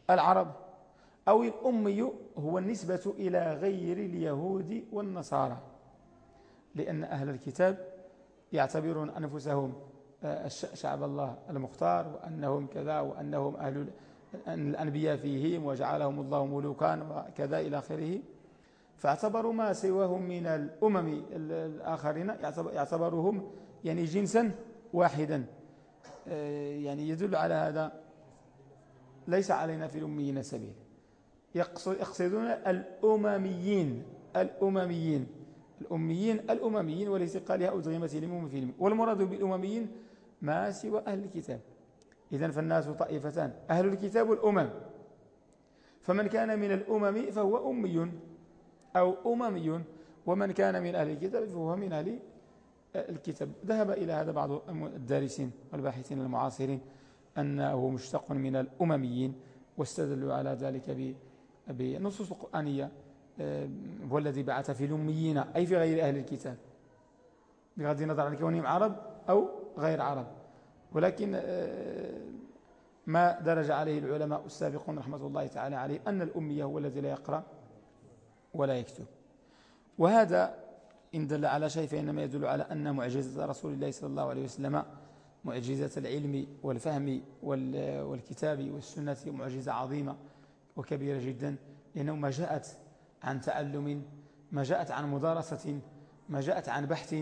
العرب. أو الأمي هو النسبة إلى غير اليهود والنصارى. لأن أهل الكتاب يعتبرون أنفسهم آه، شعب الله المختار وأنهم كذا وأنهم أهل الأنبياء فيهم وجعلهم الله ملوكا وكذا إلى آخره. فاعتبروا ما سواهم من الأمم الآخرين يعتبرهم يعني جنسا واحدا. آه، يعني يدل على هذا. ليس علينا في الأميين سبيل. يقصدون الأمميين الأمميين الأميين الأمميين وليس قالها أدغمت الأمم في الأمم والمراد بالأمميين ما سوى أهل الكتاب. إذن فالناس طائفتان. أهل الكتاب والأمم. فمن كان من الأمم فهو أمي أو أممي. ومن كان من أهل الكتاب فهو من أهل الكتاب. ذهب إلى هذا بعض الدارسين والباحثين المعاصرين أنه مشتق من الأمميين واستدلوا على ذلك بنصوص القرآنية آه، هو الذي بعث في الأميين أي في غير أهل الكتاب. بغض النظر عن كونهم عرب أو غير عرب. ولكن آه، ما درج عليه العلماء السابقون رحمة الله تعالى عليه أن الأمية هو الذي لا يقرأ ولا يكتب. وهذا إن دل على شيء فإنما يدل على أن معجزة رسول الله صلى الله عليه وسلم معجزة العلم والفهم والكتاب والسنة معجزة عظيمة وكبيرة جدا لأنه ما جاءت عن تعلم ما جاءت عن مدارسة ما جاءت عن بحث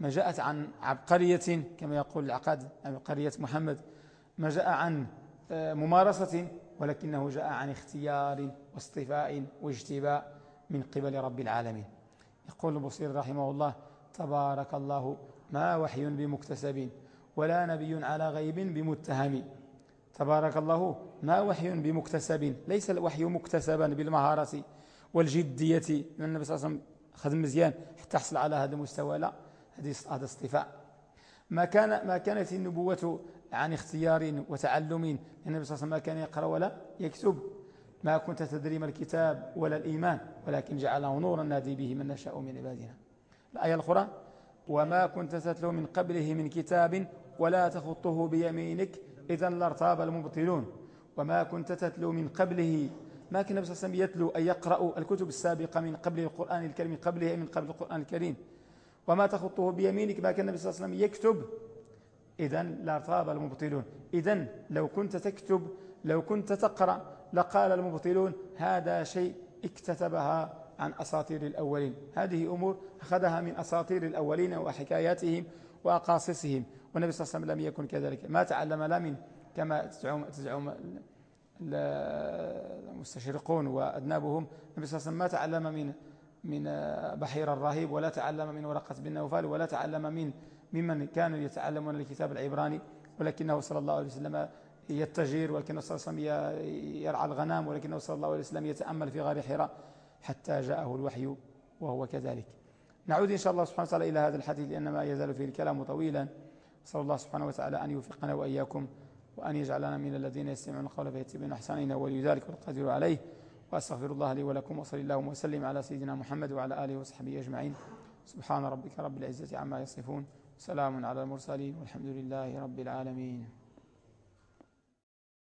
ما جاءت عن عبقرية كما يقول العقاد عبقرية محمد ما جاء عن آه، ممارسة ولكنه جاء عن اختيار واصطفاء واجتباء من قبل رب العالمين. يقول البصير رحمه الله تبارك الله ما وحي بمكتسب ولا نبي على غيب بمتهم. تبارك الله ما وحي بمكتسب ليس الوحي مكتسبا بالمهارة والجدية. لأن النبي صلى الله عليه وسلم خدم مزيان حتى حصل على هذا المستوى لا. هذا اصطفاء. ما كان ما كانت النبوة عن اختيار وتعلم. النبي صلى الله عليه وسلم ما كان يقرأ ولا يكتب. ما كنت تدري ما الكتاب ولا الإيمان ولكن جعله نورا نادي به من نشاء من عبادنا. الآية الأخرى وما كنت تتلو من قبله من كتاب ولا تخطه بيمينك إذا لارتاب المبطلون. وما كنت تتلو من قبله ما كان النبي صلى الله عليه وسلم يتلو أن يقرأ الكتب السابقة من قبل القرآن الكريم من قبله من قبل القرآن الكريم. وما تخطه بيمينك ما كان النبي صلى الله عليه وسلم يكتب. إذا لارتاب المبطلون. إذا لو كنت تكتب لو كنت تقرأ لقال المبطلون هذا شيء اكتتبها عن أساطير الأولين. هذه أمور أخذها من أساطير الأولين وحكاياتهم وأقاصصهم. والنبي صلى الله عليه وسلم لم يكن كذلك. ما تعلم لا من كما تزعم, تزعم المستشرقون وأذنابهم. النبي صلى الله عليه وسلم ما تعلم من من بحير الرهيب ولا تعلم من ورقة بن نوفل ولا تعلم من ممن كانوا يتعلمون الكتاب العبراني ولكنه صلى الله عليه وسلم يتجير ولكنه صلى الله عليه وسلم يرعى الغنام ولكنه صلى الله عليه وسلم يتأمل في غار حراء حتى جاءه الوحي وهو كذلك. نعود إن شاء الله سبحانه وتعالى إلى هذا الحديث لأن ما يزال فيه الكلام طويلا. صلى الله سبحانه وتعالى أن يوفقنا وإياكم وأن يجعلنا من الذين يستمعون القول فيتبعون أحسن ولي ذلك والقادر عليه. وأستغفر الله لي ولكم وصلى الله وسلم على سيدنا محمد وعلى آله وصحبه أجمعين. سبحان ربك رب العزة عما يصفون. سلام على المرسلين والحمد لله رب العالمين.